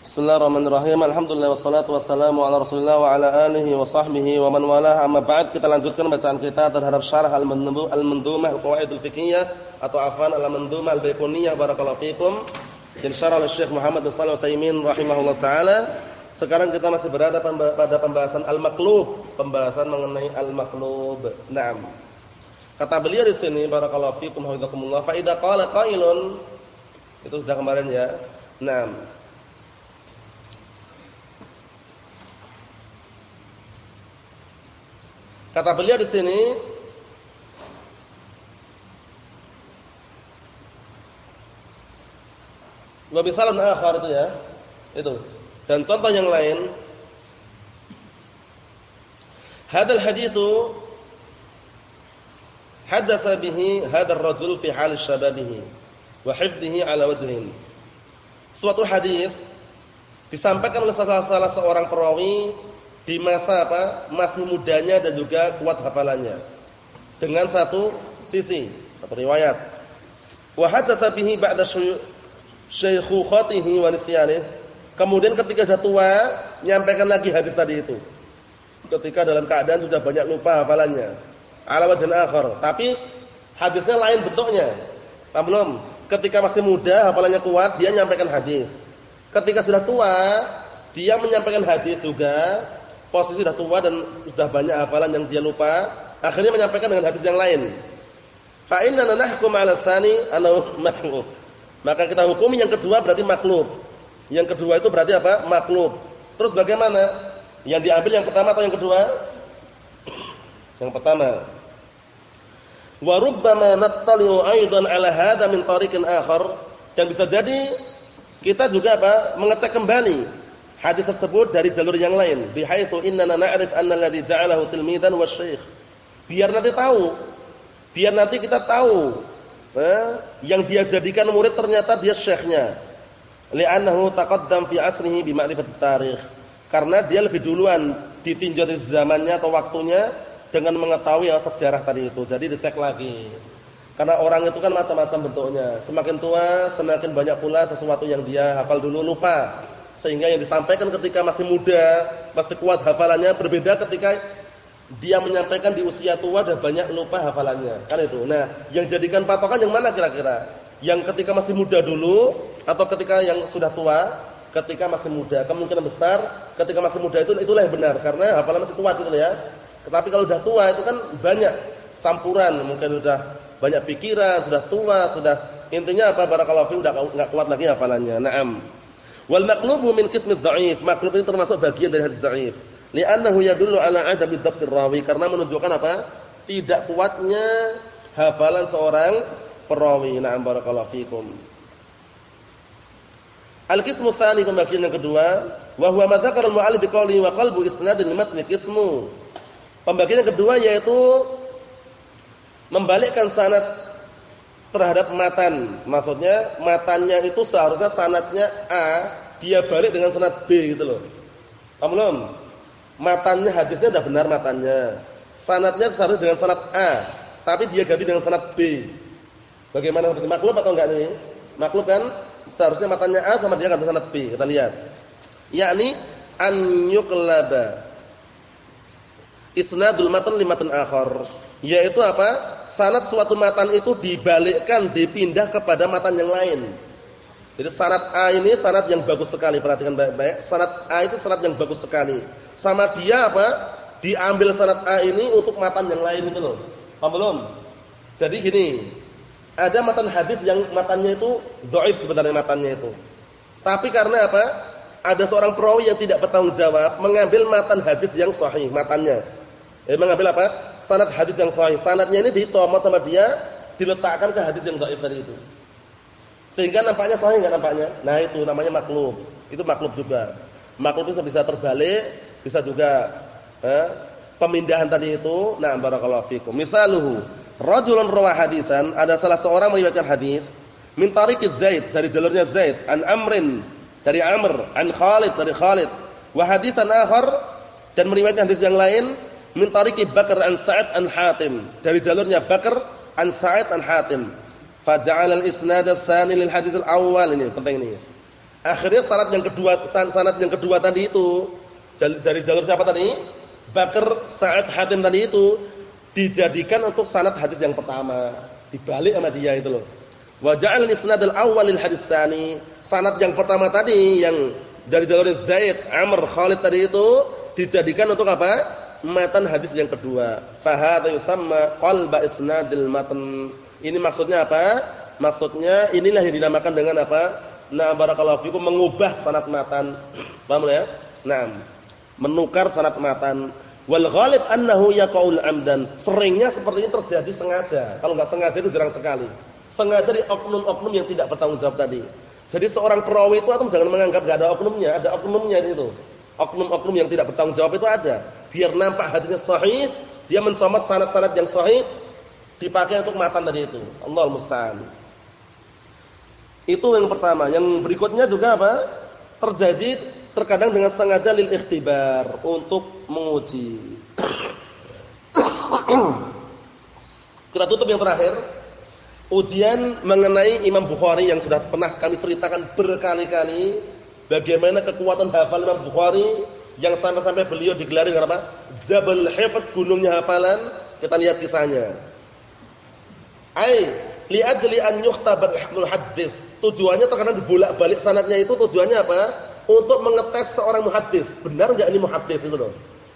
Bismillahirrahmanirrahim. Alhamdulillah wassalatu wassalamu ala Rasulillah wa ala alihi wa sahbihi wa man walah. Amma ba'd, kita lanjutkan bacaan kita terhadap syarah Al-Mandumah Al-Qawaid Al-Fiqhiyah atau afan Al-Mandumah Al-Baiquniyah barakallahu fikum. Yang syarah oleh Syekh Muhammad bin Shalih Al-Utsaimin rahimahullah taala. Sekarang kita masih berada pada pembahasan al-maqlub, pembahasan mengenai al-maqlub. Naam. Kata beliau di sini barakallahu fikum hafizakumullah fa idza qala qailun itu sudah kemarin ya. Naam. Kata beliau di sini Wa bisalan akhar itu ya. Itu. Dan contoh yang lain Hadal hadithu hadatsa bihi hadzal rajul fi hal syababihi wa hifdhihi ala wajhin. Suatu hadis disampaikan oleh salah, salah seorang perawi di masa apa? masih mudanya dan juga kuat hafalannya. Dengan satu sisi, satu riwayat. Wa hadatsa bihi ba'da syaykhukhatihi wa. Kemudian ketika sudah tua, nyampaikan lagi hadis tadi itu. Ketika dalam keadaan sudah banyak lupa hafalannya. Ala wajhan akhar, tapi hadisnya lain bentuknya. Paham belum? Ketika masih muda, hafalannya kuat, dia nyampaikan hadis. Ketika sudah tua, dia menyampaikan hadis juga posisi sudah tua dan sudah banyak hafalan yang dia lupa, akhirnya menyampaikan dengan hadis yang lain. Fa inna nahkum 'ala tsani. Maka kita hukumi yang kedua berarti maklub. Yang kedua itu berarti apa? Maklub. Terus bagaimana? Yang diambil yang pertama atau yang kedua? Yang pertama. Wa rubbama nattali'u aidan 'ala hadha min tariqin akhar bisa jadi kita juga apa? mengecek kembali hadis tersebut dari jalur yang lain. Bihaitsu innana na'rif anna alladhi ja'alahu tilmidan wa syekh biar nanti tahu. Biar nanti kita tahu eh, yang dia jadikan murid ternyata dia syekhnya. Li'annahu taqaddam fi asrihi bi ma'rifat tarikh. Karena dia lebih duluan ditinjau dari zamannya atau waktunya dengan mengetahui ya, sejarah tadi itu. Jadi dicek lagi. Karena orang itu kan macam-macam bentuknya. Semakin tua semakin banyak pula sesuatu yang dia hafal dulu lupa sehingga yang disampaikan ketika masih muda, masih kuat hafalannya berbeda ketika dia menyampaikan di usia tua dan banyak lupa hafalannya. Kan itu. Nah, yang jadikan patokan yang mana kira-kira? Yang ketika masih muda dulu atau ketika yang sudah tua? Ketika masih muda. Kemungkinan besar ketika masih muda itu itulah yang benar karena hafalan masih kuat gitu ya. Tetapi kalau sudah tua itu kan banyak campuran, mungkin sudah banyak pikiran, sudah tua, sudah intinya apa barakallahu fi udah enggak kuat lagi hafalannya. Naam. Wal maqlubu min qismi dhaif. Maqlub ini termasuk bagian dari hadis dhaif. Li'annahu yadullu ala adami dhabtir rawi karena menunjukkan apa? Tidak kuatnya hafalan seorang perawi. Na'am barakallahu fikum. Al-qismu tsani pembagian yang kedua, wa huwa ma dzakara al-mu'allif biqouli wa qalbu isnadin matni qismu. Pembagian yang kedua yaitu membalikkan sanad terhadap matan. Maksudnya matannya itu seharusnya sanatnya A, dia balik dengan sanat B gitu loh. Paham belum? Matannya hadisnya sudah benar matannya. Sanatnya seharusnya dengan sanat A, tapi dia ganti dengan sanat B. Bagaimana seperti maklub atau enggak nih? Maklub kan seharusnya matannya A sama dia ganti sanat B. Kita lihat. Yakni an yuqlaba isnadul matan limatan akhar yaitu apa? Sanad suatu matan itu dibalikkan, dipindah kepada matan yang lain. Jadi sanad A ini sanad yang bagus sekali, perhatikan baik-baik. Sanad A itu sanad yang bagus sekali. Sama dia apa? Diambil sanad A ini untuk matan yang lain itu loh. Paham belum? Jadi gini, ada matan hadis yang matannya itu dhaif sebenarnya matannya itu. Tapi karena apa? Ada seorang perawi yang tidak bertanggung jawab mengambil matan hadis yang sahih matannya. Eh mengambil apa? sanad hadis yang sahih. Sanadnya ini dicomot sama dia, diletakkan ke hadis yang dhaif tadi itu. Sehingga nampaknya sahih enggak nampaknya? Nah, itu namanya maklub. Itu maklub juga. Maklub itu bisa terbalik, bisa juga eh, pemindahan tadi itu. Nah, barakallahu fikum. Misaluhu, rajulun rawa hadisan, ada salah seorang meriwayatkan hadis min tariqi Zaid dari jalurnya Zaid, an Amrin dari Amr, an Khalid dari Khalid, wa hadisan akhar dan meriwayatkan hadis yang lain min tariqi Bakar an Sa'ad an Hatim dari jalurnya Bakar an Sa'ad an Hatim faja'ala al-isnad ats-tsani lil hadits al-awwal ini penting ini Akhirnya sanad yang kedua sanad yang kedua tadi itu dari jalur siapa tadi? Bakar Sa'ad Hatim tadi itu dijadikan untuk sanad hadis yang pertama, dibalik sama dia itu loh. Wa ja'al isnad al-awwal lil hadis tsani. Sanad yang pertama tadi yang dari jalur Zaid, Amr, Khalid tadi itu dijadikan untuk apa? Matan hadis yang kedua. Fa hadza yusamma qalba isnadil matan. Ini maksudnya apa? Maksudnya inilah yang dinamakan dengan apa? Nah, barakallahu fikum mengubah sanad matan. Paham ya? Nah, menukar sanad matan. Wal ghalib annahu yaqaul amdan. Seringnya seperti ini terjadi sengaja. Kalau enggak sengaja itu jarang sekali. Sengaja di oknum-oknum yang tidak bertanggung jawab tadi. Jadi seorang perawi itu atau jangan menganggap enggak ada oknumnya, ada oknumnya itu. Oknum-oknum yang tidak bertanggung jawab itu ada. Biar nampak hadisnya sahih, dia mencomot sanad-sanad yang sahih dipakai untuk matan tadi itu. Allah musta'an. Itu yang pertama. Yang berikutnya juga apa? Terjadi terkadang dengan sengaja lil ikhtibar untuk menguji. Kita tutup yang terakhir. Ujian mengenai Imam Bukhari yang sudah pernah kami ceritakan berkali-kali bagaimana kekuatan hafal Imam Bukhari yang sampai-sampai beliau digelari dengan apa? Jabal Hifd, gunungnya hafalan. Kita lihat kisahnya. Ai li ajli an yukhtabar hadis Tujuannya terkadang dibolak-balik sanadnya itu tujuannya apa? Untuk mengetes seorang muhaddis. Benar enggak ini muhaddis itu loh.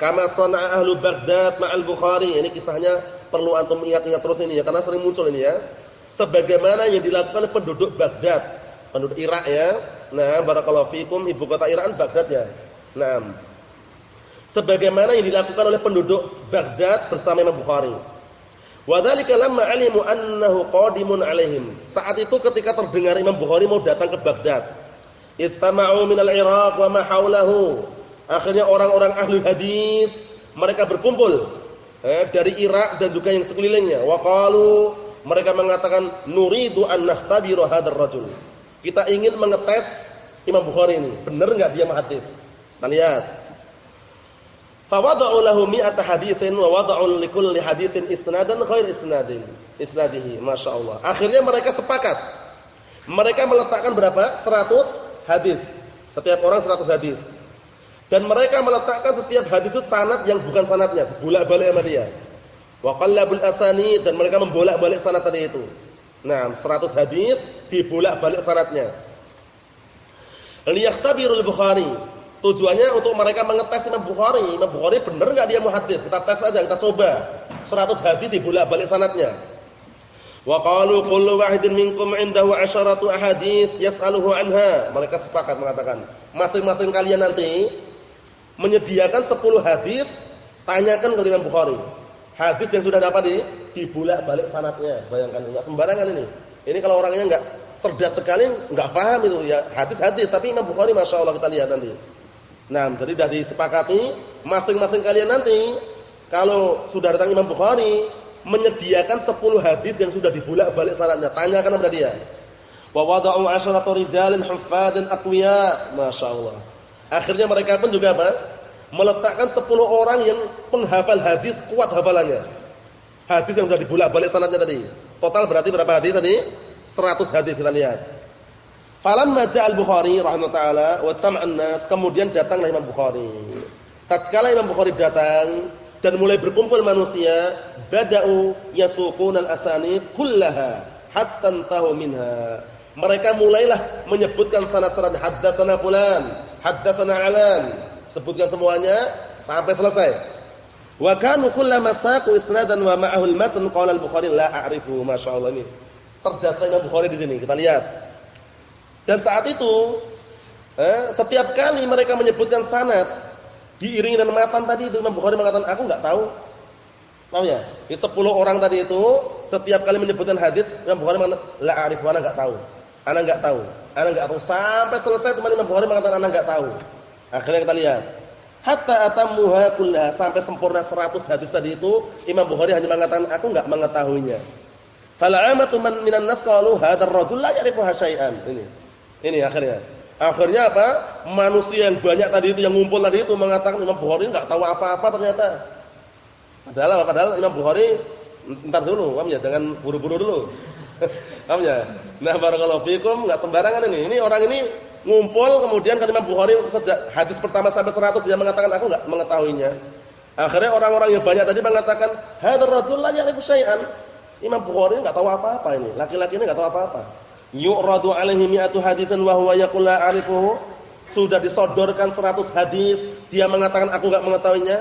Kama sana'a ahlu Baghdad ma'al Bukhari. Ini kisahnya perlu antum ingat-ingat terus ini ya karena sering muncul ini ya. Sebagaimana yang dilakukan oleh penduduk Baghdad, penduduk Irak ya. Nah, barakallahu fikum ibu kota Irak kan Baghdad ya. Nah, sebagaimana yang dilakukan oleh penduduk Baghdad bersama Imam Bukhari. Wadzalika lamma alimu annahu qadimun alaihim. Saat itu ketika terdengar Imam Bukhari mau datang ke Baghdad. Istama'u minal Iraq wa ma haulahu. Akhirnya orang-orang ahli hadis mereka berkumpul eh, dari Irak dan juga yang sekelilingnya. Wa qalu mereka mengatakan nuridu an nakhtabiru hadzal rajul. Kita ingin mengetes Imam Bukhari ini. Benar enggak dia hadis? Kita lihat. Fawada'u lahu mi'ata haditsin wa wada'u likulli haditsin isnadan khair isnadin. Isnadihi, masyaallah. Akhirnya mereka sepakat. Mereka meletakkan berapa? 100 hadis. Setiap orang 100 hadis. Dan mereka meletakkan setiap hadis itu sanad yang bukan sanadnya, bolak-balik sama dia. Wa qallabul asani dan mereka membolak-balik sanad tadi itu. Nah, 100 hadis dibolak-balik sanadnya. Liyahtabirul Bukhari Tujuannya untuk mereka mengetes Imam Bukhari. Imam Bukhari benar enggak dia muhaddis? Kita tes aja, kita coba. 100 hadis dibolak-balik sanadnya. Wa qalu kullu wahidin minkum indahu asharatu ahadits yas'aluhu anha. Mereka sepakat mengatakan, masing-masing kalian nanti menyediakan 10 hadis, tanyakan ke Imam Bukhari. Hadis yang sudah dapat di dibolak-balik sanadnya. Bayangkan enggak sembarangan ini. Ini kalau orangnya enggak cerdas sekali, enggak paham itu ya hadis-hadis, tapi Imam Bukhari Masya Allah kita lihat nanti. Nah, jadi sudah disepakati masing-masing kalian nanti kalau sudah datang Imam Bukhari menyediakan 10 hadis yang sudah dibolak-balik sanadnya. Tanyakan kepada dia. Wa wada'u 'asharata rijalin huffadin aqwiya. Masyaallah. Akhirnya mereka pun juga apa? Meletakkan 10 orang yang penghafal hadis kuat hafalannya. Hadis yang sudah dibolak-balik sanadnya tadi. Total berarti berapa hadis tadi? 100 hadis kita lihat. Falamma ja'al Bukhari rahimahullah taala wastama'an nas, kemudian datanglah Imam Bukhari. Tatkala Imam Bukhari datang dan mulai berkumpul manusia, bada'u yasuquna al-asanid kullaha hatta tahu minha. Mereka mulailah menyebutkan sanad-sanad haddatsana fulan, haddatsana alan, sebutkan semuanya sampai selesai. Wa kanu kullama saqu isnadan wa ma'ahu al-matn qala al-Bukhari la a'rifu, masyaallah ini. Terdaftar Imam Bukhari di sini, kita lihat. Dan saat itu eh, setiap kali mereka menyebutkan sanad diiringi dengan matan tadi itu Imam Bukhari mengatakan aku enggak tahu. Paham ya? Di 10 orang tadi itu setiap kali menyebutkan hadis Imam Bukhari mengatakan la arif wa enggak tahu. Ana enggak tahu. Ana enggak tahu sampai selesai teman Imam Bukhari mengatakan ana enggak tahu. Akhirnya kita lihat hatta atamuha kullaha sampai sempurna 100 hadis tadi itu Imam Bukhari hanya mengatakan aku enggak mengetahuinya. Fal'amatu man minan nas qalu hadzal rajul la ya'rifu syai'an. Ini. Ini akhirnya. Akhirnya apa? Manusia yang banyak tadi itu yang ngumpul tadi itu mengatakan Imam Bukhari enggak tahu apa-apa ternyata. Padahal? Padahal Imam Bukhari entar dulu, paham ya? Jangan buru-buru dulu. paham ya? Nah, barakallahu fikum enggak sembarangan ini. Ini orang ini Ngumpul kemudian kan Imam Bukhari sejak hadis pertama sampai 100 dia mengatakan aku enggak mengetahuinya. Akhirnya orang-orang yang banyak tadi mengatakan, "Hadzal rajul la ya'rifu syai'an." Imam Bukhari enggak tahu apa-apa ini. Laki-laki ini enggak tahu apa-apa. Yu'radu alaihi mi'atu haditsan wa huwa yaqul la a'rifuhu. Sudah disodorkan 100 hadis, dia mengatakan aku enggak mengetahuinya.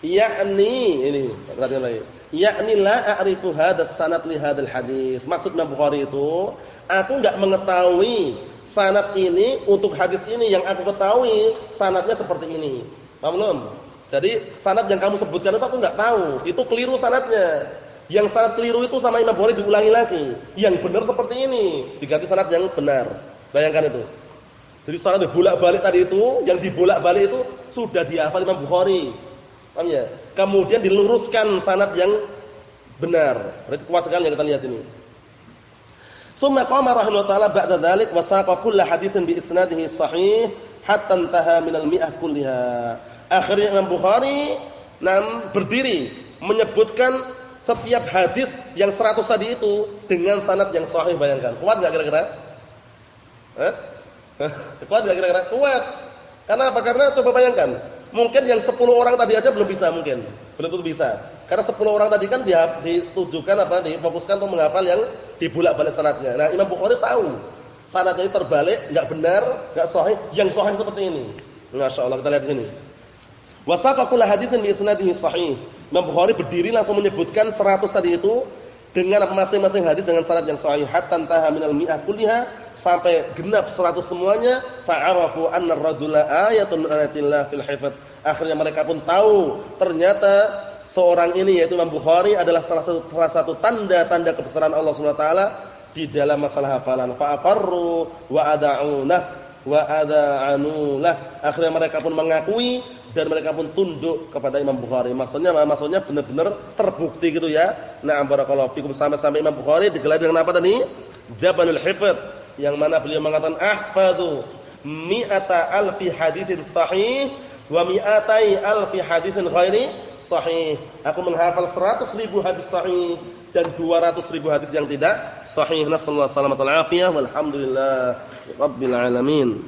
Yakni ini perhatian lagi. Yakni la a'rifu hadas sanad li hadzal hadis. Maksud Imam Bukhari itu, aku enggak mengetahui sanad ini untuk hadis ini yang aku ketahui sanadnya seperti ini. Paham belum? Jadi sanad yang kamu sebutkan itu aku enggak tahu. Itu keliru sanadnya. Yang sanad keliru itu sama Imam Bukhari diulangi lagi. Yang benar seperti ini, diganti sanad yang benar. Bayangkan itu. Jadi sanad bolak-balik tadi itu, yang dibolak-balik itu sudah dihafal Imam Bukhari. Paham ya? Kemudian diluruskan sanad yang benar. Berarti kuat sekali yang kita lihat ini. Summa qama rahimahullah taala ba'da dzalik wa saqa kull haditsin bi isnadihi sahih hatta intaha min al-mi'ah kulliha. Akhirnya Imam Bukhari nam berdiri menyebutkan setiap hadis yang 100 tadi itu dengan sanad yang sahih bayangkan. Kuat enggak kira-kira? Eh? Kuat enggak kira-kira? Kuat. Karena apa? Karena coba bayangkan, Mungkin yang 10 orang tadi aja belum bisa mungkin. Belum tentu bisa. Karena 10 orang tadi kan dia ditujukan apa difokuskan untuk menghafal yang dibulak-balik sanadnya. Nah, Imam Bukhari tahu sanadnya terbalik, enggak benar, enggak sahih. Yang sahih seperti ini. Masyaallah kita lihat di sini. Wasaqa kullu haditsin bi isnadihi sahih. Imam Bukhari berdiri langsung menyebutkan 100 tadi itu dengan masing-masing hadis dengan sanad yang sahih. Hatta taha minal mi'ah kulliha sampai genap 100 semuanya fa'arafu anna ar-rajula ayatun ayatillah fil hifdz akhirnya mereka pun tahu ternyata seorang ini yaitu Imam Bukhari adalah salah satu salah satu tanda-tanda kebesaran Allah Subhanahu wa taala di dalam masalah hafalan. Fa'aqarru wa ada'unah wa ada'anulah akhirnya mereka pun mengakui dan mereka pun tunduk kepada Imam Bukhari. Maksudnya maksudnya benar-benar terbukti gitu ya. Nah, barakallahu fikum sama-sama Imam Bukhari digelar dengan apa tadi? Jabalul Hifdz yang mana beliau mengatakan ahfadzu mi'ata alfi haditsin sahih wa mi'atai alfi haditsin ghairi sahih. Aku menghafal 100 ribu hadis sahih dan 200 ribu hadis yang tidak sahih. Nasallahu alaihi wasallam walhamdulillah rabbil alamin.